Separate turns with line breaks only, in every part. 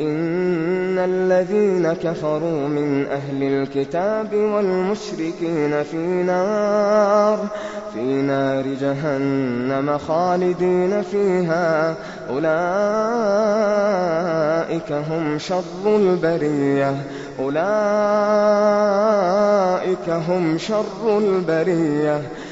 إِنَّ الَّذِينَ كَفَرُوا مِنْ أَهْلِ الْكِتَابِ وَالْمُشْرِكِينَ فِي نَارِ جَهَنَّمَ خَالِدِينَ فِيهَا ۚ. أُولَٰئِكَ هُمْ شَرُّ الْبَرِيَّةِ.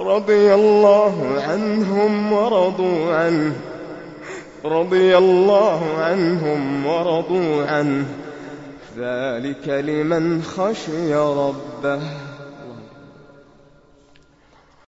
رَّضِيَ اللَّهُ عَنْهُمْ وَرَضُوا عَنْهُ ۚ. ذَٰلِكَ لِمَنْ خَشِيَ رَبَّهُ.